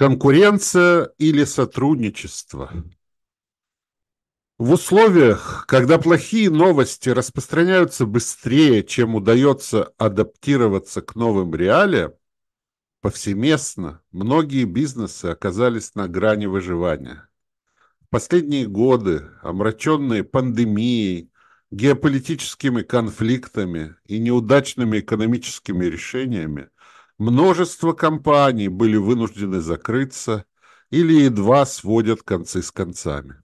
Конкуренция или сотрудничество? В условиях, когда плохие новости распространяются быстрее, чем удается адаптироваться к новым реалиям, повсеместно многие бизнесы оказались на грани выживания. В последние годы, омраченные пандемией, геополитическими конфликтами и неудачными экономическими решениями, Множество компаний были вынуждены закрыться или едва сводят концы с концами.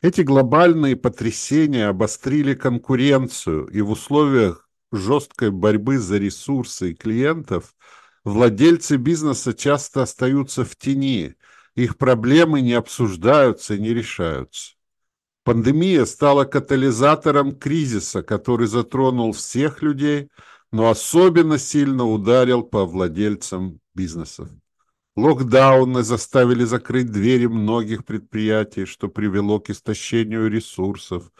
Эти глобальные потрясения обострили конкуренцию, и в условиях жесткой борьбы за ресурсы и клиентов владельцы бизнеса часто остаются в тени, их проблемы не обсуждаются и не решаются. Пандемия стала катализатором кризиса, который затронул всех людей – но особенно сильно ударил по владельцам бизнесов. Локдауны заставили закрыть двери многих предприятий, что привело к истощению ресурсов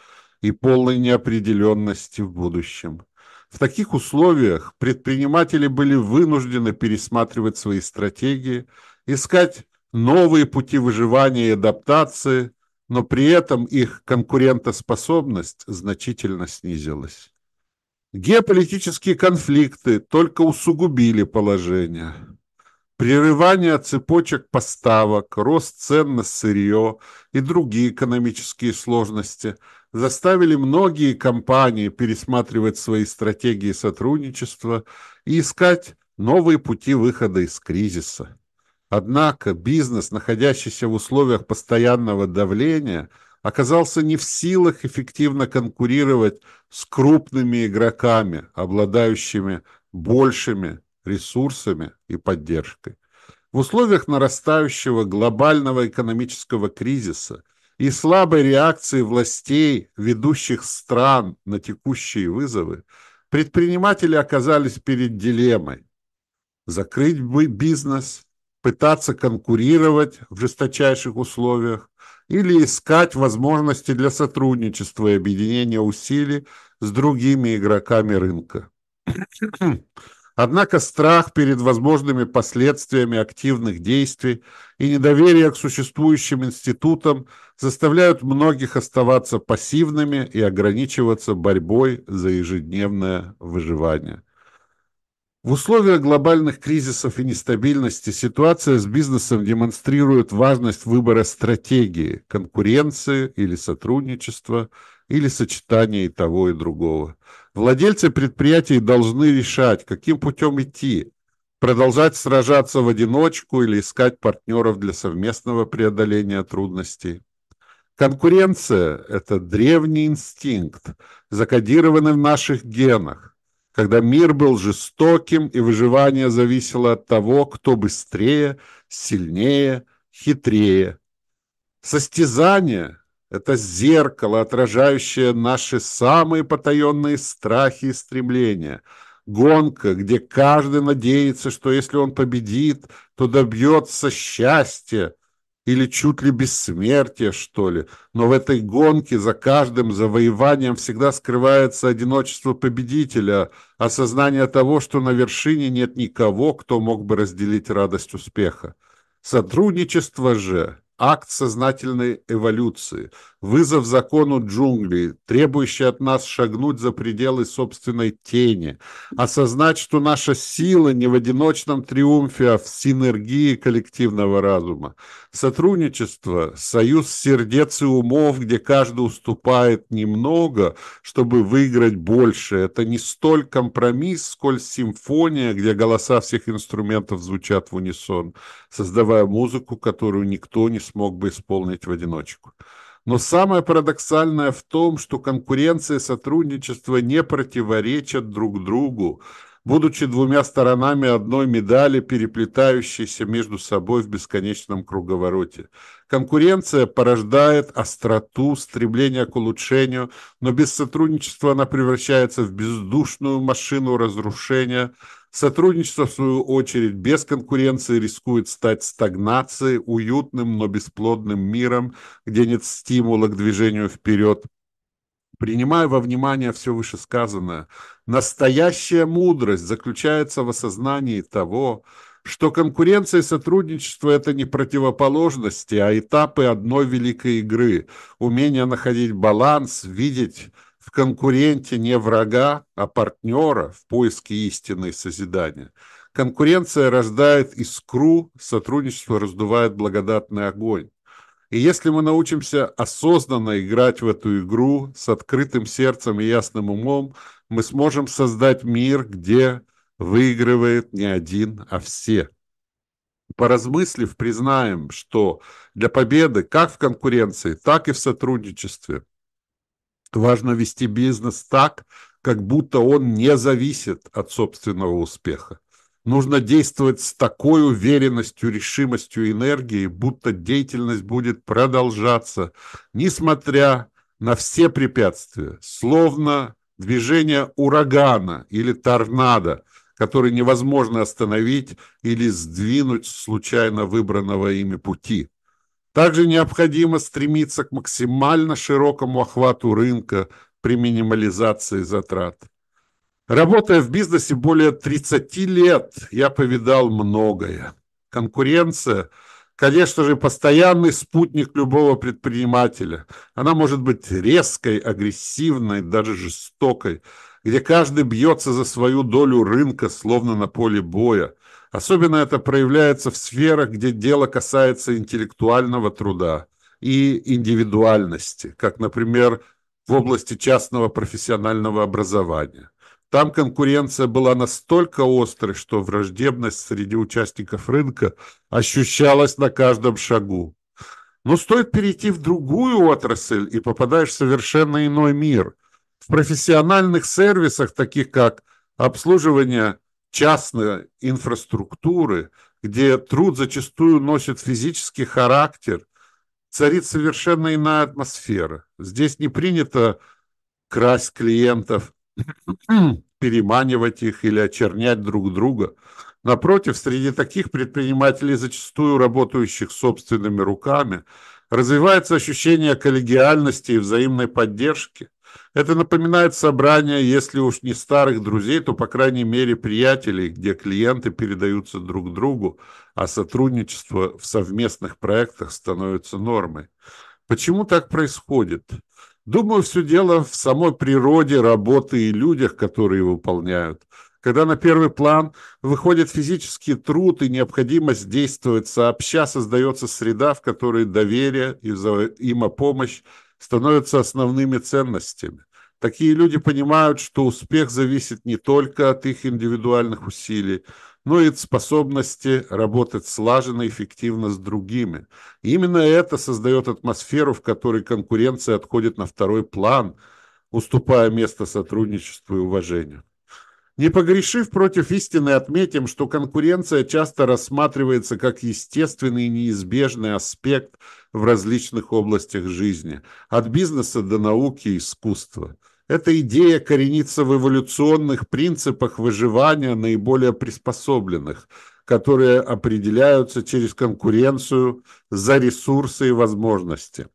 и полной неопределенности в будущем. В таких условиях предприниматели были вынуждены пересматривать свои стратегии, искать новые пути выживания и адаптации, но при этом их конкурентоспособность значительно снизилась. Геополитические конфликты только усугубили положение. Прерывание цепочек поставок, рост цен на сырье и другие экономические сложности заставили многие компании пересматривать свои стратегии сотрудничества и искать новые пути выхода из кризиса. Однако бизнес, находящийся в условиях постоянного давления – оказался не в силах эффективно конкурировать с крупными игроками, обладающими большими ресурсами и поддержкой. В условиях нарастающего глобального экономического кризиса и слабой реакции властей ведущих стран на текущие вызовы, предприниматели оказались перед дилеммой – закрыть бизнес, пытаться конкурировать в жесточайших условиях или искать возможности для сотрудничества и объединения усилий с другими игроками рынка. Однако страх перед возможными последствиями активных действий и недоверие к существующим институтам заставляют многих оставаться пассивными и ограничиваться борьбой за ежедневное выживание. В условиях глобальных кризисов и нестабильности ситуация с бизнесом демонстрирует важность выбора стратегии, конкуренции или сотрудничества, или сочетания и того, и другого. Владельцы предприятий должны решать, каким путем идти, продолжать сражаться в одиночку или искать партнеров для совместного преодоления трудностей. Конкуренция – это древний инстинкт, закодированный в наших генах когда мир был жестоким и выживание зависело от того, кто быстрее, сильнее, хитрее. Состязание – это зеркало, отражающее наши самые потаенные страхи и стремления. Гонка, где каждый надеется, что если он победит, то добьется счастья, или чуть ли бессмертие, что ли. Но в этой гонке за каждым завоеванием всегда скрывается одиночество победителя, осознание того, что на вершине нет никого, кто мог бы разделить радость успеха. Сотрудничество же акт сознательной эволюции, вызов закону джунглей, требующий от нас шагнуть за пределы собственной тени, осознать, что наша сила не в одиночном триумфе, а в синергии коллективного разума. Сотрудничество, союз сердец и умов, где каждый уступает немного, чтобы выиграть больше. Это не столь компромисс, сколь симфония, где голоса всех инструментов звучат в унисон, создавая музыку, которую никто не смог бы исполнить в одиночку. Но самое парадоксальное в том, что конкуренция и сотрудничество не противоречат друг другу, будучи двумя сторонами одной медали, переплетающейся между собой в бесконечном круговороте. Конкуренция порождает остроту, стремление к улучшению, но без сотрудничества она превращается в бездушную машину разрушения – Сотрудничество, в свою очередь, без конкуренции рискует стать стагнацией, уютным, но бесплодным миром, где нет стимула к движению вперед. Принимая во внимание все вышесказанное, настоящая мудрость заключается в осознании того, что конкуренция и сотрудничество – это не противоположности, а этапы одной великой игры, умение находить баланс, видеть в конкуренте не врага, а партнера в поиске истины созидания. Конкуренция рождает искру, сотрудничество раздувает благодатный огонь. И если мы научимся осознанно играть в эту игру с открытым сердцем и ясным умом, мы сможем создать мир, где выигрывает не один, а все. Поразмыслив, признаем, что для победы как в конкуренции, так и в сотрудничестве важно вести бизнес так, как будто он не зависит от собственного успеха. Нужно действовать с такой уверенностью, решимостью, энергией, будто деятельность будет продолжаться, несмотря на все препятствия, словно движение урагана или торнадо, который невозможно остановить или сдвинуть с случайно выбранного ими пути. Также необходимо стремиться к максимально широкому охвату рынка при минимализации затрат. Работая в бизнесе более 30 лет, я повидал многое. Конкуренция, конечно же, постоянный спутник любого предпринимателя. Она может быть резкой, агрессивной, даже жестокой, где каждый бьется за свою долю рынка, словно на поле боя. Особенно это проявляется в сферах, где дело касается интеллектуального труда и индивидуальности, как, например, в области частного профессионального образования. Там конкуренция была настолько острой, что враждебность среди участников рынка ощущалась на каждом шагу. Но стоит перейти в другую отрасль, и попадаешь в совершенно иной мир. В профессиональных сервисах, таких как обслуживание частной инфраструктуры, где труд зачастую носит физический характер, царит совершенно иная атмосфера. Здесь не принято красть клиентов, переманивать их или очернять друг друга. Напротив, среди таких предпринимателей, зачастую работающих собственными руками, развивается ощущение коллегиальности и взаимной поддержки. Это напоминает собрание, если уж не старых друзей, то, по крайней мере, приятелей, где клиенты передаются друг другу, а сотрудничество в совместных проектах становится нормой. Почему так происходит? Думаю, все дело в самой природе работы и людях, которые выполняют. Когда на первый план выходит физический труд и необходимость действовать сообща, создается среда, в которой доверие и взаимопомощь становятся основными ценностями. Такие люди понимают, что успех зависит не только от их индивидуальных усилий, но и способности работать слаженно и эффективно с другими. И именно это создает атмосферу, в которой конкуренция отходит на второй план, уступая место сотрудничеству и уважению. Не погрешив против истины, отметим, что конкуренция часто рассматривается как естественный и неизбежный аспект в различных областях жизни, от бизнеса до науки и искусства – эта идея коренится в эволюционных принципах выживания наиболее приспособленных, которые определяются через конкуренцию за ресурсы и возможности.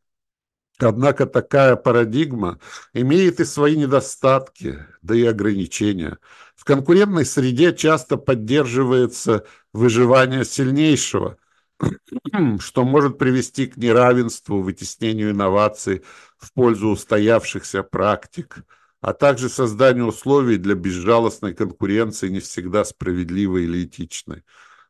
Однако такая парадигма имеет и свои недостатки, да и ограничения. В конкурентной среде часто поддерживается выживание сильнейшего – что может привести к неравенству, вытеснению инноваций в пользу устоявшихся практик, а также созданию условий для безжалостной конкуренции, не всегда справедливой или этичной.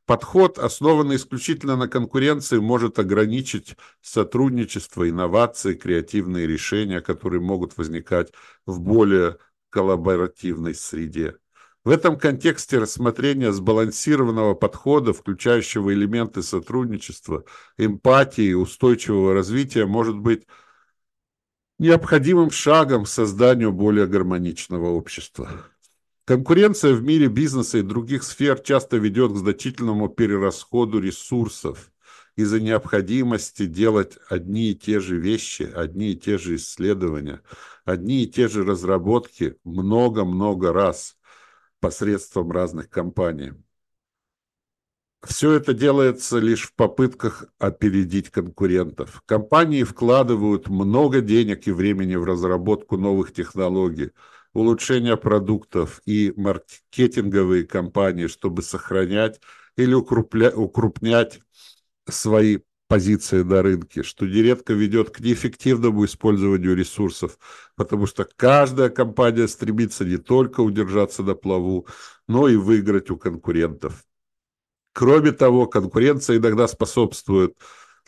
Подход, основанный исключительно на конкуренции, может ограничить сотрудничество, инновации, креативные решения, которые могут возникать в более коллаборативной среде. В этом контексте рассмотрение сбалансированного подхода, включающего элементы сотрудничества, эмпатии и устойчивого развития, может быть необходимым шагом к созданию более гармоничного общества. Конкуренция в мире бизнеса и других сфер часто ведет к значительному перерасходу ресурсов из-за необходимости делать одни и те же вещи, одни и те же исследования, одни и те же разработки много-много раз – посредством разных компаний. Все это делается лишь в попытках опередить конкурентов. Компании вкладывают много денег и времени в разработку новых технологий, улучшение продуктов и маркетинговые кампании, чтобы сохранять или укрупля... укрупнять свои позиции на рынке, что нередко ведет к неэффективному использованию ресурсов, потому что каждая компания стремится не только удержаться на плаву, но и выиграть у конкурентов. Кроме того, конкуренция иногда способствует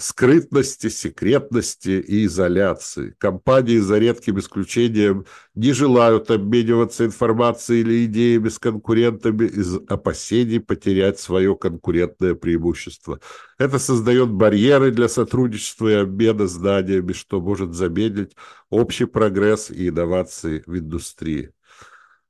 скрытности, секретности и изоляции. Компании, за редким исключением, не желают обмениваться информацией или идеями с конкурентами из опасений потерять свое конкурентное преимущество. Это создает барьеры для сотрудничества и обмена знаниями, что может замедлить общий прогресс и инновации в индустрии.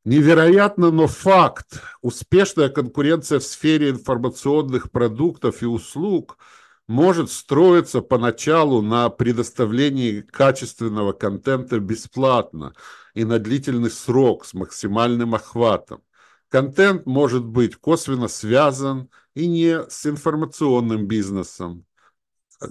Невероятно, но факт. Успешная конкуренция в сфере информационных продуктов и услуг – может строиться поначалу на предоставлении качественного контента бесплатно и на длительный срок с максимальным охватом. Контент может быть косвенно связан и не с информационным бизнесом,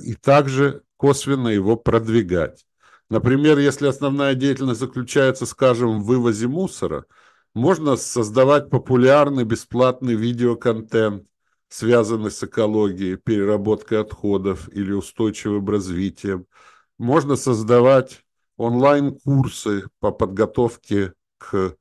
и также косвенно его продвигать. Например, если основная деятельность заключается, скажем, в вывозе мусора, можно создавать популярный бесплатный видеоконтент, связанных с экологией, переработкой отходов или устойчивым развитием. Можно создавать онлайн-курсы по подготовке к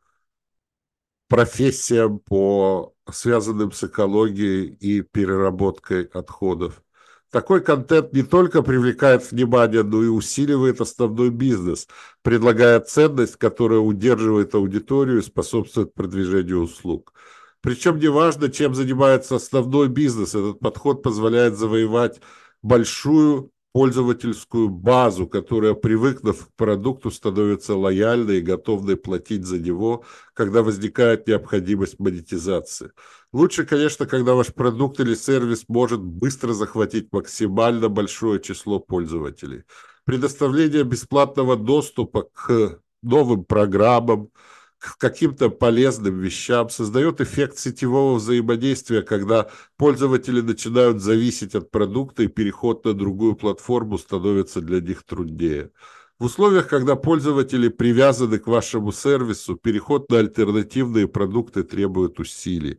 профессиям, по связанным с экологией и переработкой отходов. Такой контент не только привлекает внимание, но и усиливает основной бизнес, предлагая ценность, которая удерживает аудиторию и способствует продвижению услуг. Причем неважно, чем занимается основной бизнес, этот подход позволяет завоевать большую пользовательскую базу, которая, привыкнув к продукту, становится лояльной и готовой платить за него, когда возникает необходимость монетизации. Лучше, конечно, когда ваш продукт или сервис может быстро захватить максимально большое число пользователей. Предоставление бесплатного доступа к новым программам, к каким-то полезным вещам, создает эффект сетевого взаимодействия, когда пользователи начинают зависеть от продукта и переход на другую платформу становится для них труднее. В условиях, когда пользователи привязаны к вашему сервису, переход на альтернативные продукты требует усилий,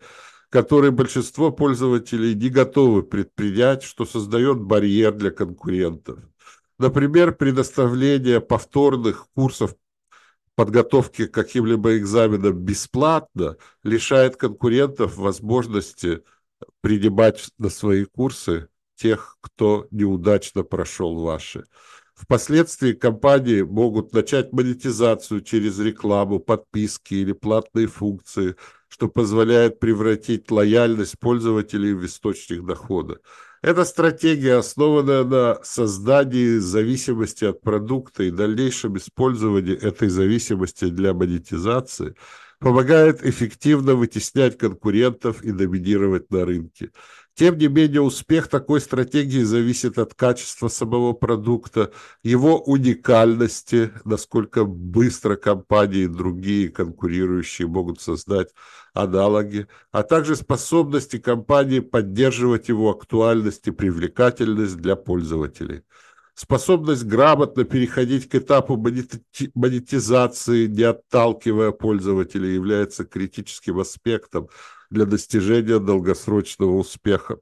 которые большинство пользователей не готовы предпринять, что создает барьер для конкурентов. Например, предоставление повторных курсов подготовки к каким-либо экзаменам бесплатно лишает конкурентов возможности принимать на свои курсы тех, кто неудачно прошел ваши. Впоследствии компании могут начать монетизацию через рекламу, подписки или платные функции, что позволяет превратить лояльность пользователей в источник дохода. Эта стратегия, основанная на создании зависимости от продукта и дальнейшем использовании этой зависимости для монетизации, помогает эффективно вытеснять конкурентов и доминировать на рынке. Тем не менее, успех такой стратегии зависит от качества самого продукта, его уникальности, насколько быстро компании и другие конкурирующие могут создать аналоги, а также способности компании поддерживать его актуальность и привлекательность для пользователей. Способность грамотно переходить к этапу монетизации, не отталкивая пользователей, является критическим аспектом – для достижения долгосрочного успеха.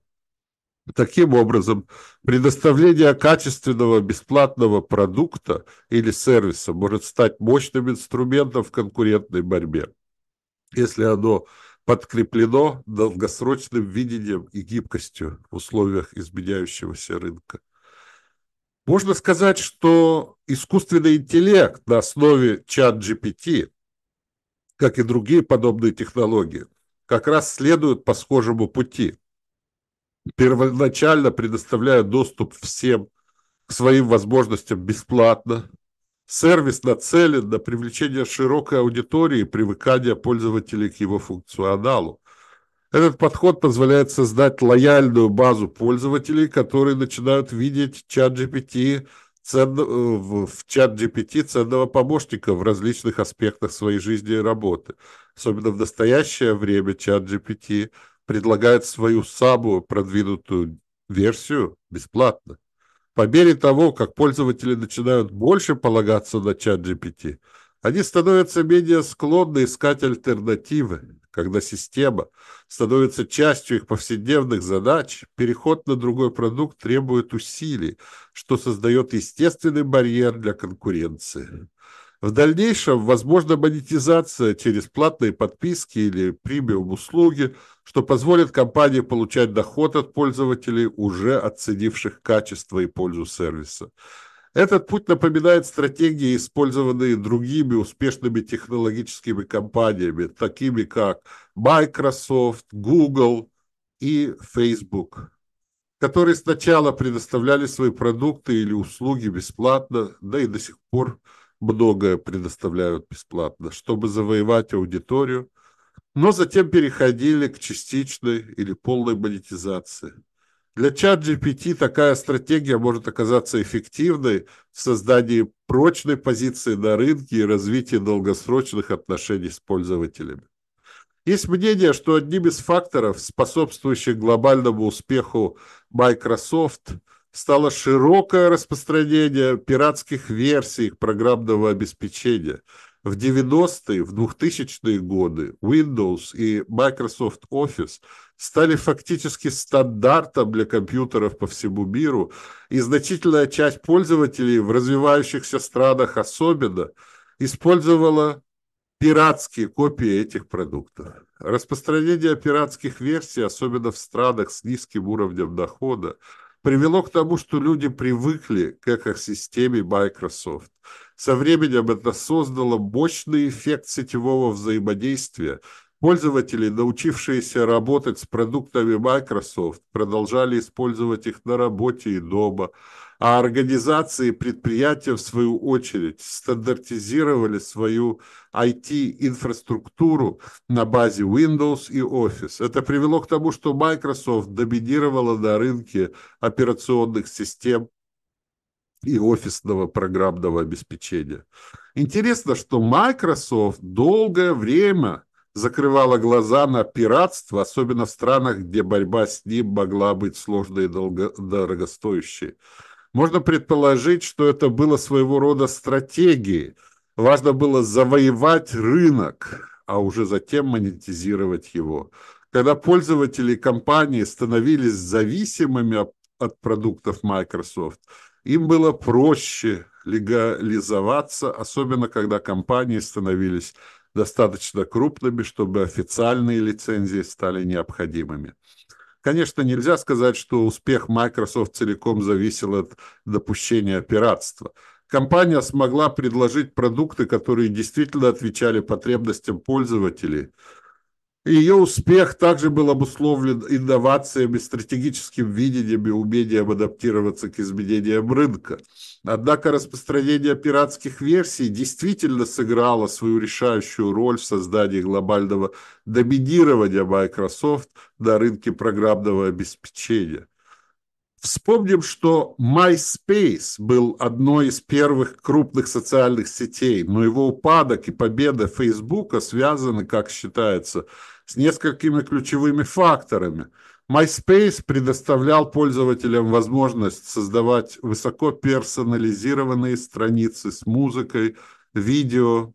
Таким образом, предоставление качественного бесплатного продукта или сервиса может стать мощным инструментом в конкурентной борьбе, если оно подкреплено долгосрочным видением и гибкостью в условиях изменяющегося рынка. Можно сказать, что искусственный интеллект на основе чат GPT, как и другие подобные технологии, как раз следуют по схожему пути. Первоначально предоставляя доступ всем к своим возможностям бесплатно. Сервис нацелен на привлечение широкой аудитории и привыкание пользователей к его функционалу. Этот подход позволяет создать лояльную базу пользователей, которые начинают видеть чат GPT ценно, в чат GPT ценного помощника в различных аспектах своей жизни и работы. Особенно в настоящее время чат GPT предлагает свою самую продвинутую версию бесплатно. По мере того, как пользователи начинают больше полагаться на чат GPT, они становятся менее склонны искать альтернативы, Когда система становится частью их повседневных задач, переход на другой продукт требует усилий, что создает естественный барьер для конкуренции. В дальнейшем возможна монетизация через платные подписки или премиум услуги, что позволит компании получать доход от пользователей, уже оценивших качество и пользу сервиса. Этот путь напоминает стратегии, использованные другими успешными технологическими компаниями, такими как Microsoft, Google и Facebook, которые сначала предоставляли свои продукты или услуги бесплатно, да и до сих пор многое предоставляют бесплатно, чтобы завоевать аудиторию, но затем переходили к частичной или полной монетизации. Для чат GPT такая стратегия может оказаться эффективной в создании прочной позиции на рынке и развитии долгосрочных отношений с пользователями. Есть мнение, что одним из факторов, способствующих глобальному успеху Microsoft – стало широкое распространение пиратских версий программного обеспечения. В 90-е, в 2000-е годы Windows и Microsoft Office стали фактически стандартом для компьютеров по всему миру, и значительная часть пользователей в развивающихся странах особенно использовала пиратские копии этих продуктов. Распространение пиратских версий, особенно в странах с низким уровнем дохода, привело к тому, что люди привыкли к экосистеме Microsoft. Со временем это создало мощный эффект сетевого взаимодействия. Пользователи, научившиеся работать с продуктами Microsoft, продолжали использовать их на работе и дома – а организации и предприятия, в свою очередь, стандартизировали свою IT-инфраструктуру на базе Windows и Office. Это привело к тому, что Microsoft доминировала на рынке операционных систем и офисного программного обеспечения. Интересно, что Microsoft долгое время закрывала глаза на пиратство, особенно в странах, где борьба с ним могла быть сложной и дорогостоящей. Можно предположить, что это было своего рода стратегией. Важно было завоевать рынок, а уже затем монетизировать его. Когда пользователи компании становились зависимыми от продуктов Microsoft, им было проще легализоваться, особенно когда компании становились достаточно крупными, чтобы официальные лицензии стали необходимыми. Конечно, нельзя сказать, что успех Microsoft целиком зависел от допущения пиратства. Компания смогла предложить продукты, которые действительно отвечали потребностям пользователей – ее успех также был обусловлен инновациями, стратегическим видением и умением адаптироваться к изменениям рынка. Однако распространение пиратских версий действительно сыграло свою решающую роль в создании глобального доминирования Microsoft на рынке программного обеспечения. Вспомним, что MySpace был одной из первых крупных социальных сетей, но его упадок и победа Фейсбука связаны, как считается, с несколькими ключевыми факторами. MySpace предоставлял пользователям возможность создавать высоко персонализированные страницы с музыкой, видео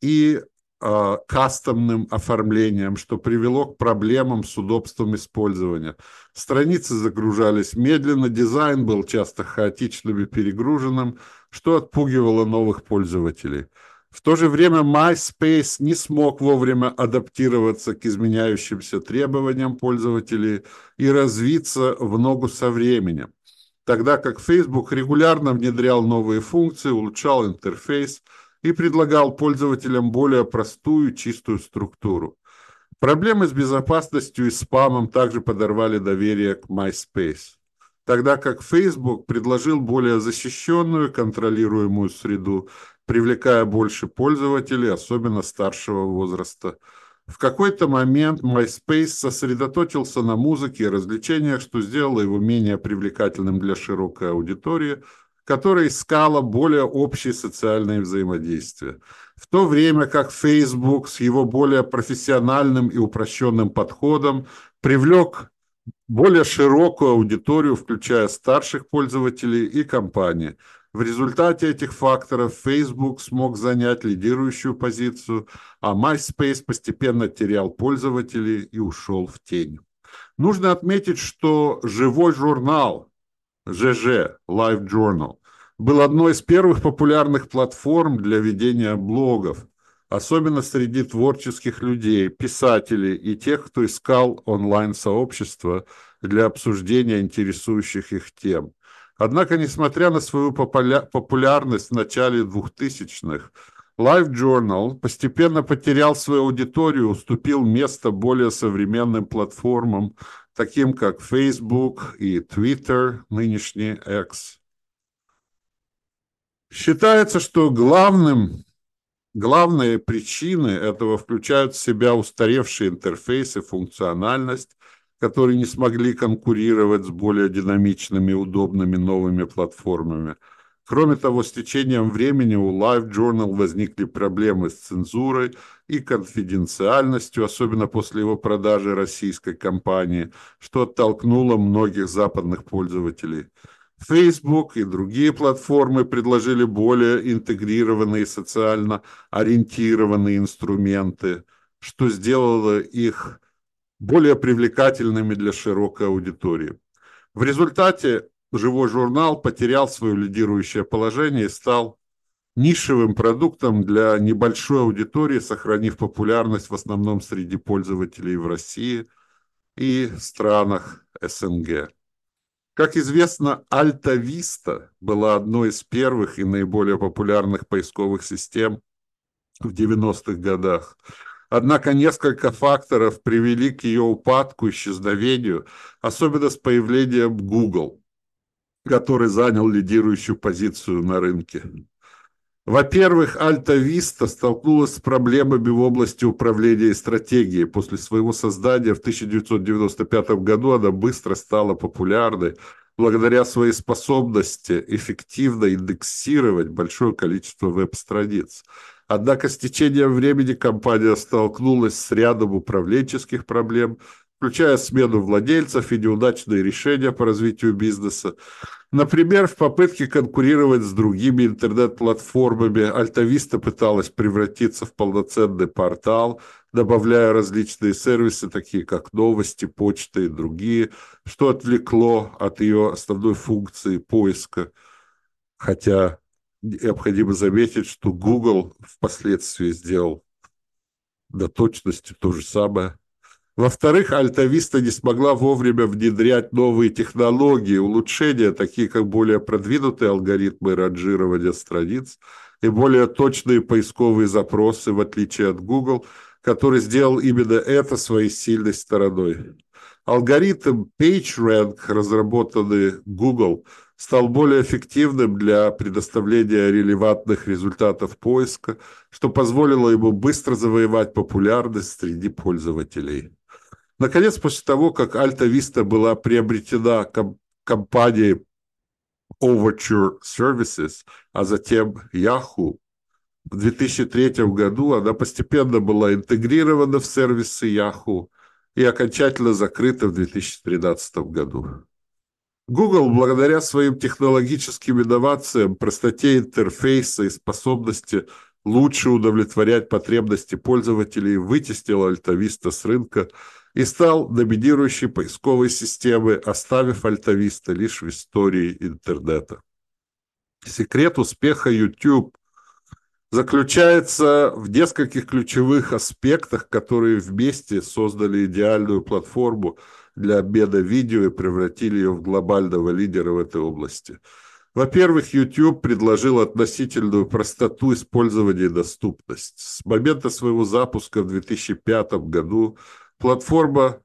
и э, кастомным оформлением, что привело к проблемам с удобством использования. Страницы загружались медленно, дизайн был часто хаотичным и перегруженным, что отпугивало новых пользователей – в то же время MySpace не смог вовремя адаптироваться к изменяющимся требованиям пользователей и развиться в ногу со временем, тогда как Facebook регулярно внедрял новые функции, улучшал интерфейс и предлагал пользователям более простую чистую структуру. Проблемы с безопасностью и спамом также подорвали доверие к MySpace тогда как Facebook предложил более защищенную контролируемую среду, привлекая больше пользователей, особенно старшего возраста. В какой-то момент MySpace сосредоточился на музыке и развлечениях, что сделало его менее привлекательным для широкой аудитории, которая искала более общие социальные взаимодействия. В то время как Facebook с его более профессиональным и упрощенным подходом привлек более широкую аудиторию, включая старших пользователей и компании – В результате этих факторов Facebook смог занять лидирующую позицию, а MySpace постепенно терял пользователей и ушел в тень. Нужно отметить, что живой журнал ЖЖ, Live Journal, был одной из первых популярных платформ для ведения блогов, особенно среди творческих людей, писателей и тех, кто искал онлайн-сообщество для обсуждения интересующих их тем. Однако, несмотря на свою популярность в начале 2000-х, Live Journal постепенно потерял свою аудиторию, уступил место более современным платформам, таким как Facebook и Twitter, нынешний X. Считается, что главным, главные причины этого включают в себя устаревшие интерфейсы, функциональность, которые не смогли конкурировать с более динамичными и удобными новыми платформами. Кроме того, с течением времени у Live Journal возникли проблемы с цензурой и конфиденциальностью, особенно после его продажи российской компании, что оттолкнуло многих западных пользователей – Facebook и другие платформы предложили более интегрированные социально ориентированные инструменты, что сделало их более привлекательными для широкой аудитории. В результате живой журнал потерял свое лидирующее положение и стал нишевым продуктом для небольшой аудитории, сохранив популярность в основном среди пользователей в России и странах СНГ. Как известно, Alta Vista была одной из первых и наиболее популярных поисковых систем в 90-х годах. Однако несколько факторов привели к ее упадку, исчезновению, особенно с появлением Google, который занял лидирующую позицию на рынке. Во-первых, Альта Виста столкнулась с проблемами в области управления и стратегии. После своего создания в 1995 году она быстро стала популярной благодаря своей способности эффективно индексировать большое количество веб-страниц. Однако с течением времени компания столкнулась с рядом управленческих проблем, включая смену владельцев и неудачные решения по развитию бизнеса. Например, в попытке конкурировать с другими интернет-платформами Альтависта пыталась превратиться в полноценный портал, добавляя различные сервисы, такие как новости, почта и другие, что отвлекло от ее основной функции поиска. Хотя необходимо заметить, что Google впоследствии сделал до точности то же самое. Во-вторых, Альтависта не смогла вовремя внедрять новые технологии, улучшения, такие как более продвинутые алгоритмы ранжирования страниц и более точные поисковые запросы, в отличие от Google, который сделал именно это своей сильной стороной. Алгоритм PageRank, разработанный Google, стал более эффективным для предоставления релевантных результатов поиска, что позволило ему быстро завоевать популярность среди пользователей. Наконец, после того, как Alta Vista была приобретена комп компанией Overture Services, а затем Yahoo, в 2003 году она постепенно была интегрирована в сервисы Yahoo и окончательно закрыта в 2013 году. Google, благодаря своим технологическим инновациям, простоте интерфейса и способности лучше удовлетворять потребности пользователей, вытеснил Альтависта с рынка и стал доминирующей поисковой системой, оставив Альтависта лишь в истории интернета. Секрет успеха YouTube заключается в нескольких ключевых аспектах, которые вместе создали идеальную платформу для обмена видео и превратили ее в глобального лидера в этой области. Во-первых, YouTube предложил относительную простоту использования и доступность. С момента своего запуска в 2005 году Платформа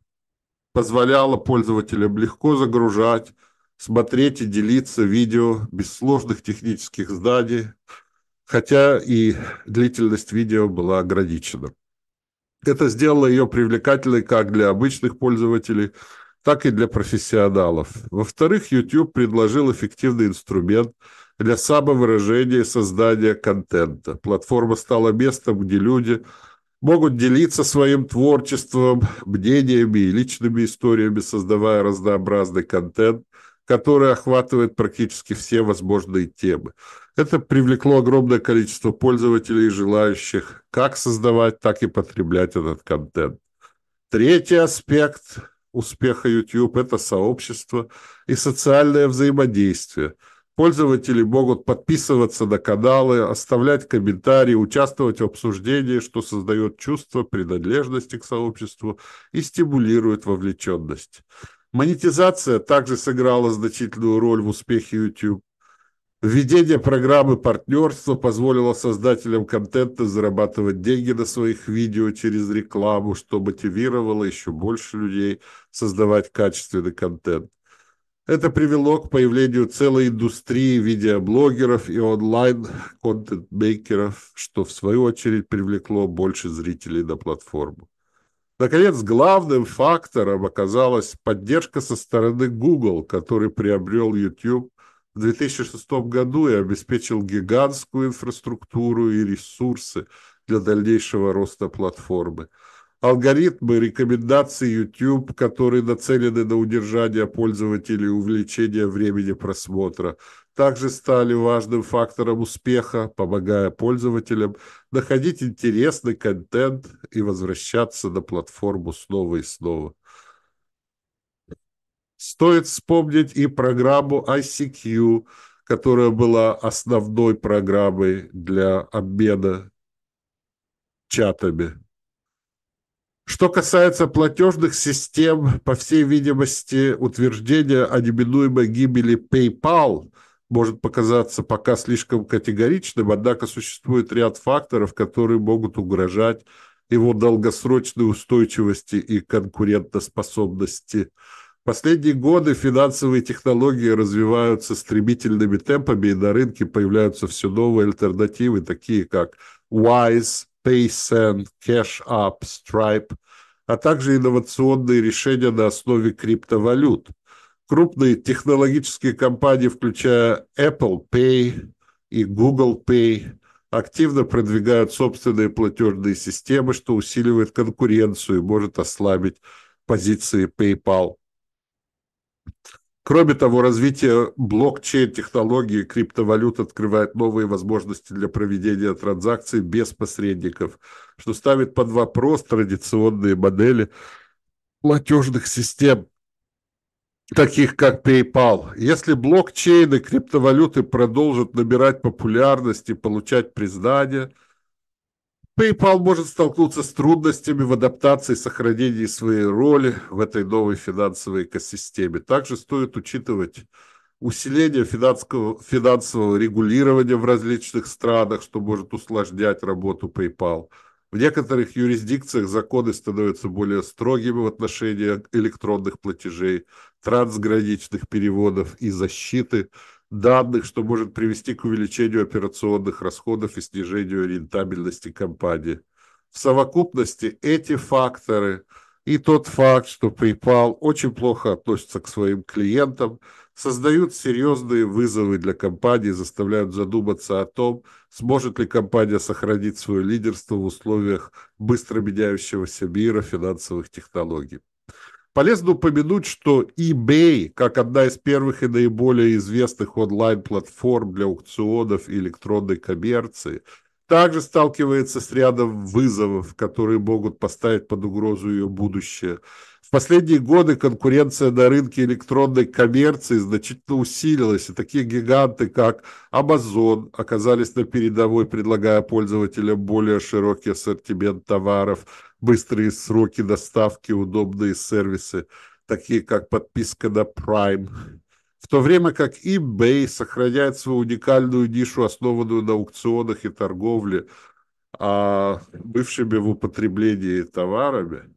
позволяла пользователям легко загружать, смотреть и делиться видео без сложных технических зданий, хотя и длительность видео была ограничена. Это сделало ее привлекательной как для обычных пользователей, так и для профессионалов. Во-вторых, YouTube предложил эффективный инструмент для самовыражения и создания контента. Платформа стала местом, где люди – могут делиться своим творчеством, мнениями и личными историями, создавая разнообразный контент, который охватывает практически все возможные темы. Это привлекло огромное количество пользователей желающих как создавать, так и потреблять этот контент. Третий аспект успеха YouTube – это сообщество и социальное взаимодействие. Пользователи могут подписываться на каналы, оставлять комментарии, участвовать в обсуждении, что создает чувство принадлежности к сообществу и стимулирует вовлеченность. Монетизация также сыграла значительную роль в успехе YouTube. Введение программы партнерства позволило создателям контента зарабатывать деньги на своих видео через рекламу, что мотивировало еще больше людей создавать качественный контент. Это привело к появлению целой индустрии видеоблогеров и онлайн-контент-мейкеров, что в свою очередь привлекло больше зрителей на платформу. Наконец, главным фактором оказалась поддержка со стороны Google, который приобрел YouTube в 2006 году и обеспечил гигантскую инфраструктуру и ресурсы для дальнейшего роста платформы. Алгоритмы рекомендаций YouTube, которые нацелены на удержание пользователей и увеличение времени просмотра, также стали важным фактором успеха, помогая пользователям находить интересный контент и возвращаться на платформу снова и снова. Стоит вспомнить и программу ICQ, которая была основной программой для обмена чатами. Что касается платежных систем, по всей видимости, утверждение о неминуемой гибели PayPal может показаться пока слишком категоричным, однако существует ряд факторов, которые могут угрожать его долгосрочной устойчивости и конкурентоспособности последние годы финансовые технологии развиваются стремительными темпами, и на рынке появляются все новые альтернативы, такие как Wise, PaySend, Cash App, Stripe, а также инновационные решения на основе криптовалют. Крупные технологические компании, включая Apple Pay и Google Pay, активно продвигают собственные платежные системы, что усиливает конкуренцию и может ослабить позиции PayPal. Кроме того, развитие блокчейн-технологии криптовалют открывает новые возможности для проведения транзакций без посредников, что ставит под вопрос традиционные модели платежных систем, таких как PayPal. Если блокчейн и криптовалюты продолжат набирать популярность и получать признание – PayPal может столкнуться с трудностями в адаптации и сохранении своей роли в этой новой финансовой экосистеме. Также стоит учитывать усиление финансового, финансового регулирования в различных странах, что может усложнять работу PayPal. В некоторых юрисдикциях законы становятся более строгими в отношении электронных платежей, трансграничных переводов и защиты данных, что может привести к увеличению операционных расходов и снижению рентабельности компании. В совокупности эти факторы и тот факт, что PayPal очень плохо относится к своим клиентам, создают серьезные вызовы для компании, заставляют задуматься о том, сможет ли компания сохранить свое лидерство в условиях быстро меняющегося мира финансовых технологий. Полезно упомянуть, что eBay, как одна из первых и наиболее известных онлайн-платформ для аукционов и электронной коммерции, также сталкивается с рядом вызовов, которые могут поставить под угрозу ее будущее. В последние годы конкуренция на рынке электронной коммерции значительно усилилась, и такие гиганты, как Amazon, оказались на передовой, предлагая пользователям более широкий ассортимент товаров – быстрые сроки доставки, удобные сервисы, такие как подписка на Prime. В то время как eBay сохраняет свою уникальную нишу, основанную на аукционах и торговле, а бывшими в употреблении товарами,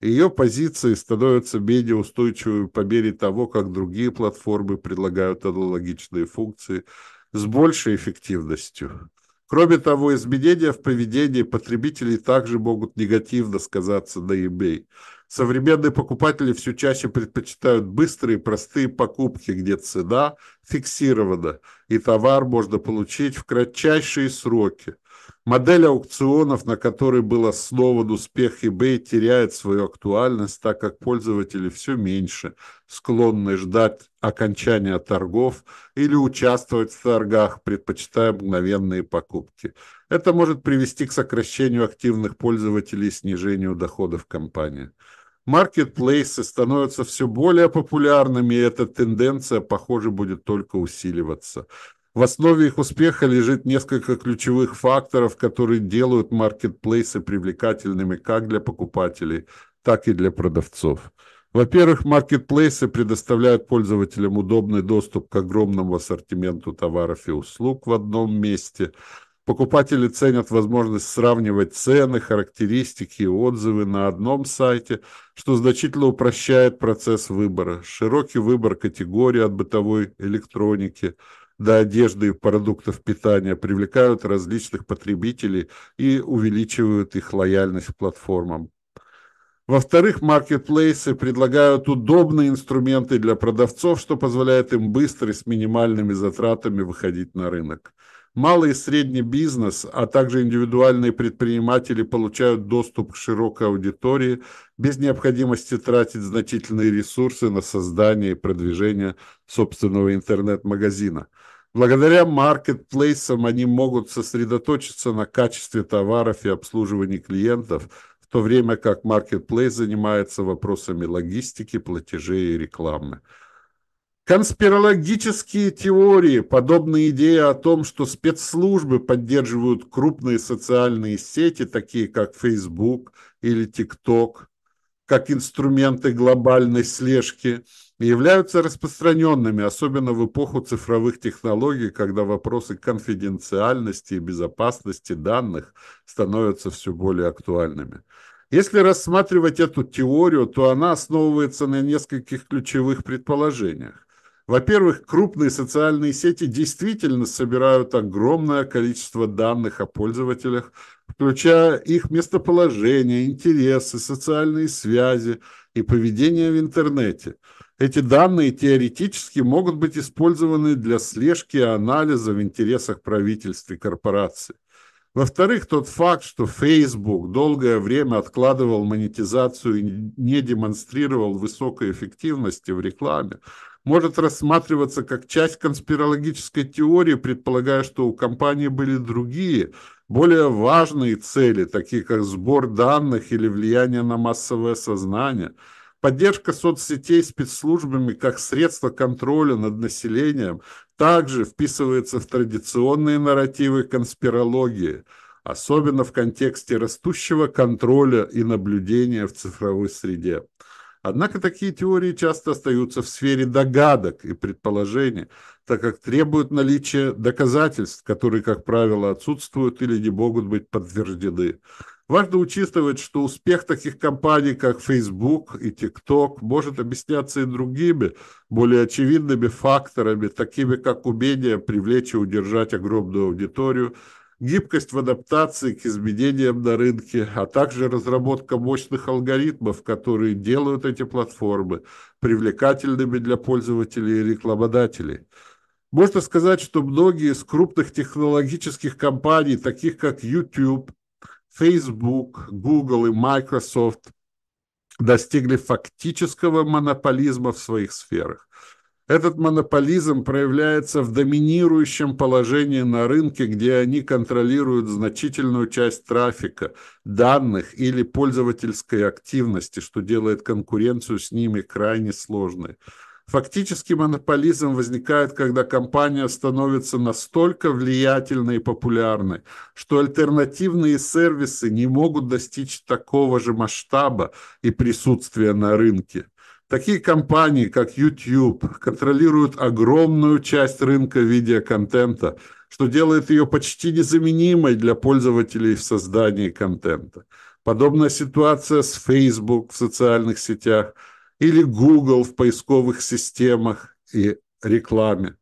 ее позиции становятся менее устойчивыми по мере того, как другие платформы предлагают аналогичные функции с большей эффективностью. Кроме того, изменения в поведении потребителей также могут негативно сказаться на eBay. Современные покупатели все чаще предпочитают быстрые, простые покупки, где цена фиксирована, и товар можно получить в кратчайшие сроки. Модель аукционов, на которой был основан успех eBay, теряет свою актуальность, так как пользователи все меньше склонны ждать окончания торгов или участвовать в торгах, предпочитая мгновенные покупки. Это может привести к сокращению активных пользователей и снижению доходов компании. Маркетплейсы становятся все более популярными, и эта тенденция, похоже, будет только усиливаться. В основе их успеха лежит несколько ключевых факторов, которые делают маркетплейсы привлекательными как для покупателей, так и для продавцов. Во-первых, маркетплейсы предоставляют пользователям удобный доступ к огромному ассортименту товаров и услуг в одном месте. Покупатели ценят возможность сравнивать цены, характеристики и отзывы на одном сайте, что значительно упрощает процесс выбора. Широкий выбор категорий от бытовой электроники – до одежды и продуктов питания привлекают различных потребителей и увеличивают их лояльность к платформам. Во-вторых, маркетплейсы предлагают удобные инструменты для продавцов, что позволяет им быстро и с минимальными затратами выходить на рынок. Малый и средний бизнес, а также индивидуальные предприниматели получают доступ к широкой аудитории без необходимости тратить значительные ресурсы на создание и продвижение собственного интернет-магазина. Благодаря маркетплейсам они могут сосредоточиться на качестве товаров и обслуживании клиентов, в то время как маркетплейс занимается вопросами логистики, платежей и рекламы. Конспирологические теории, подобные идеи о том, что спецслужбы поддерживают крупные социальные сети, такие как Facebook или TikTok, как инструменты глобальной слежки, являются распространенными, особенно в эпоху цифровых технологий, когда вопросы конфиденциальности и безопасности данных становятся все более актуальными. Если рассматривать эту теорию, то она основывается на нескольких ключевых предположениях. Во-первых, крупные социальные сети действительно собирают огромное количество данных о пользователях, включая их местоположение, интересы, социальные связи и поведение в интернете. Эти данные теоретически могут быть использованы для слежки и анализа в интересах правительств и корпораций. Во-вторых, тот факт, что Facebook долгое время откладывал монетизацию и не демонстрировал высокой эффективности в рекламе, может рассматриваться как часть конспирологической теории, предполагая, что у компании были другие, более важные цели, такие как сбор данных или влияние на массовое сознание. Поддержка соцсетей спецслужбами как средство контроля над населением также вписывается в традиционные нарративы конспирологии, особенно в контексте растущего контроля и наблюдения в цифровой среде. Однако такие теории часто остаются в сфере догадок и предположений, так как требуют наличия доказательств, которые, как правило, отсутствуют или не могут быть подтверждены. Важно учитывать, что успех таких компаний, как Facebook и TikTok, может объясняться и другими, более очевидными факторами, такими как умение привлечь и удержать огромную аудиторию – гибкость в адаптации к изменениям на рынке, а также разработка мощных алгоритмов, которые делают эти платформы привлекательными для пользователей и рекламодателей. Можно сказать, что многие из крупных технологических компаний, таких как YouTube, Facebook, Google и Microsoft, достигли фактического монополизма в своих сферах. Этот монополизм проявляется в доминирующем положении на рынке, где они контролируют значительную часть трафика, данных или пользовательской активности, что делает конкуренцию с ними крайне сложной. Фактически монополизм возникает, когда компания становится настолько влиятельной и популярной, что альтернативные сервисы не могут достичь такого же масштаба и присутствия на рынке. Такие компании, как YouTube, контролируют огромную часть рынка видеоконтента, что делает ее почти незаменимой для пользователей в создании контента. Подобная ситуация с Facebook в социальных сетях или Google в поисковых системах и рекламе.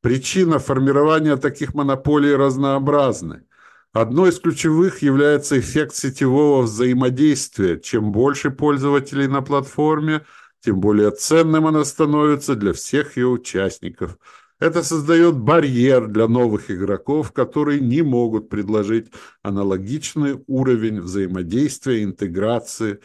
Причина формирования таких монополий разнообразны. Одной из ключевых является эффект сетевого взаимодействия. Чем больше пользователей на платформе – тем более ценным она становится для всех ее участников. Это создает барьер для новых игроков, которые не могут предложить аналогичный уровень взаимодействия, интеграции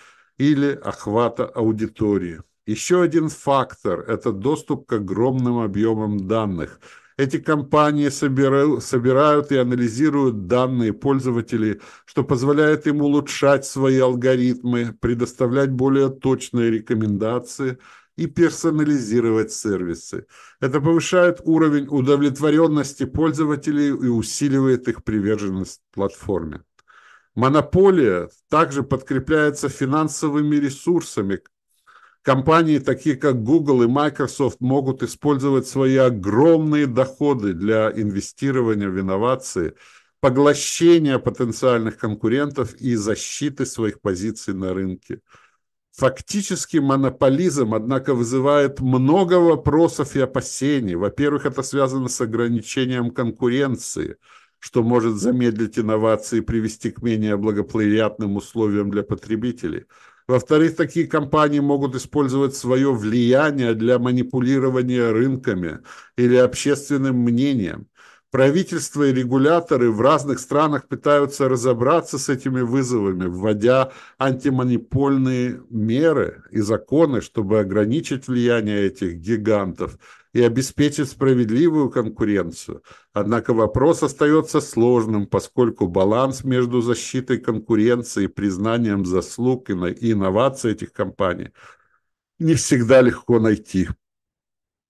или охвата аудитории. Еще один фактор – это доступ к огромным объемам данных. Эти компании собирают, и анализируют данные пользователей, что позволяет им улучшать свои алгоритмы, предоставлять более точные рекомендации и персонализировать сервисы. Это повышает уровень удовлетворенности пользователей и усиливает их приверженность платформе. Монополия также подкрепляется финансовыми ресурсами, Компании, такие как Google и Microsoft, могут использовать свои огромные доходы для инвестирования в инновации, поглощения потенциальных конкурентов и защиты своих позиций на рынке. Фактически монополизм, однако, вызывает много вопросов и опасений. Во-первых, это связано с ограничением конкуренции, что может замедлить инновации и привести к менее благоприятным условиям для потребителей – во-вторых, такие компании могут использовать свое влияние для манипулирования рынками или общественным мнением. Правительства и регуляторы в разных странах пытаются разобраться с этими вызовами, вводя антимонопольные меры и законы, чтобы ограничить влияние этих гигантов и обеспечить справедливую конкуренцию. Однако вопрос остается сложным, поскольку баланс между защитой конкуренции и признанием заслуг и инноваций этих компаний не всегда легко найти.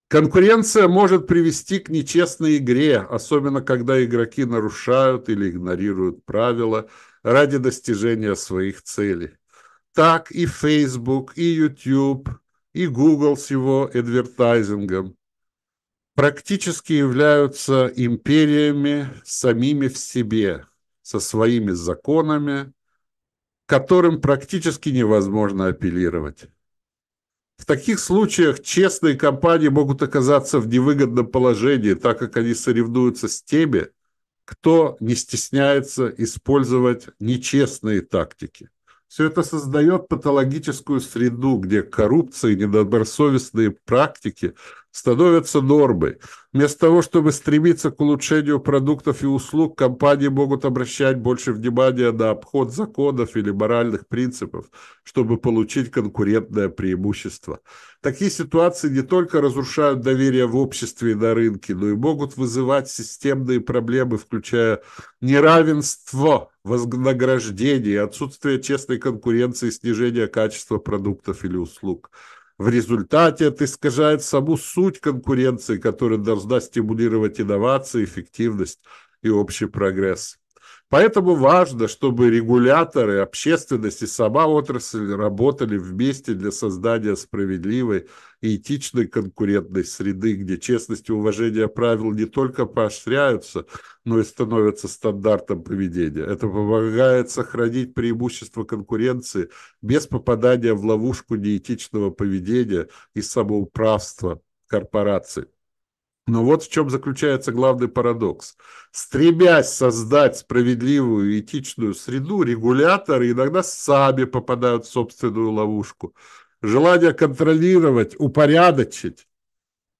Конкуренция может привести к нечестной игре, особенно когда игроки нарушают или игнорируют правила ради достижения своих целей. Так и Facebook, и YouTube, и Google с его адвертайзингом практически являются империями самими в себе, со своими законами, которым практически невозможно апеллировать. В таких случаях честные компании могут оказаться в невыгодном положении, так как они соревнуются с теми, кто не стесняется использовать нечестные тактики. Все это создает патологическую среду, где коррупция и недобросовестные практики становятся нормой. Вместо того, чтобы стремиться к улучшению продуктов и услуг, компании могут обращать больше внимания на обход законов или моральных принципов, чтобы получить конкурентное преимущество. Такие ситуации не только разрушают доверие в обществе и на рынке, но и могут вызывать системные проблемы, включая неравенство вознаграждений, отсутствие честной конкуренции, снижение качества продуктов или услуг. В результате это искажает саму суть конкуренции, которая должна стимулировать инновации, эффективность и общий прогресс. Поэтому важно, чтобы регуляторы, общественность и сама отрасль работали вместе для создания справедливой и этичной конкурентной среды, где честность и уважение правил не только поощряются, но и становятся стандартом поведения. Это помогает сохранить преимущество конкуренции без попадания в ловушку неэтичного поведения и самоуправства корпораций. Но вот в чем заключается главный парадокс. Стремясь создать справедливую и этичную среду, регуляторы иногда сами попадают в собственную ловушку. Желание контролировать, упорядочить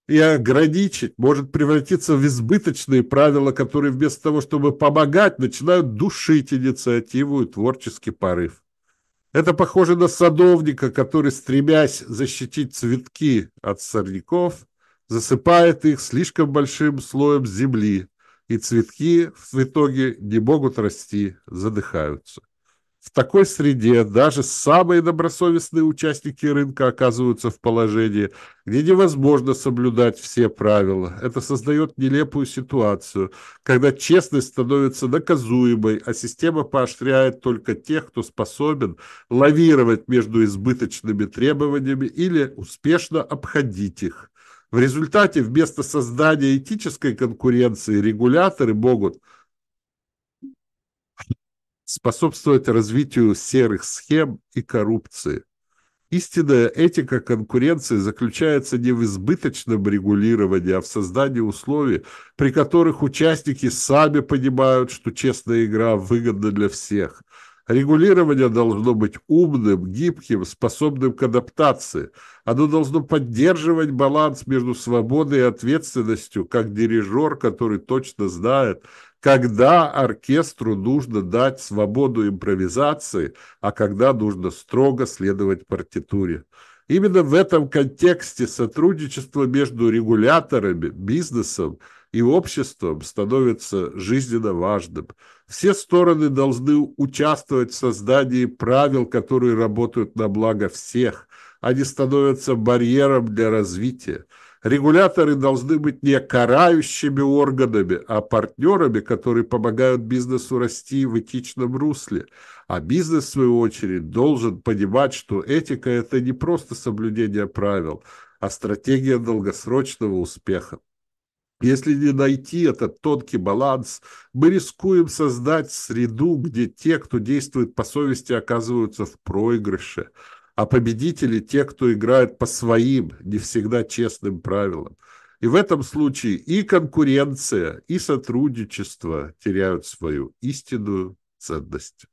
и ограничить может превратиться в избыточные правила, которые вместо того, чтобы помогать, начинают душить инициативу и творческий порыв. Это похоже на садовника, который, стремясь защитить цветки от сорняков, засыпает их слишком большим слоем земли, и цветки в итоге не могут расти, задыхаются. В такой среде даже самые добросовестные участники рынка оказываются в положении, где невозможно соблюдать все правила. Это создает нелепую ситуацию, когда честность становится наказуемой, а система поощряет только тех, кто способен лавировать между избыточными требованиями или успешно обходить их. В результате вместо создания этической конкуренции регуляторы могут способствовать развитию серых схем и коррупции. Истинная этика конкуренции заключается не в избыточном регулировании, а в создании условий, при которых участники сами понимают, что честная игра выгодна для всех. Регулирование должно быть умным, гибким, способным к адаптации. Оно должно поддерживать баланс между свободой и ответственностью, как дирижер, который точно знает, когда оркестру нужно дать свободу импровизации, а когда нужно строго следовать партитуре. Именно в этом контексте сотрудничество между регуляторами, бизнесом и обществом становится жизненно важным. Все стороны должны участвовать в создании правил, которые работают на благо всех. Они становятся барьером для развития. Регуляторы должны быть не карающими органами, а партнерами, которые помогают бизнесу расти в этичном русле. А бизнес, в свою очередь, должен понимать, что этика – это не просто соблюдение правил, а стратегия долгосрочного успеха. Если не найти этот тонкий баланс, мы рискуем создать среду, где те, кто действует по совести, оказываются в проигрыше – а победители – те, кто играет по своим, не всегда честным правилам. И в этом случае и конкуренция, и сотрудничество теряют свою истинную ценность.